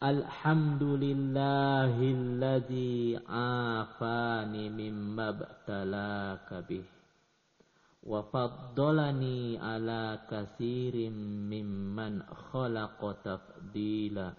Alhamdulillahilladzi afani mimma btalaka bih. Wa faddalani ala katsirin mimman khalaqa tafdila.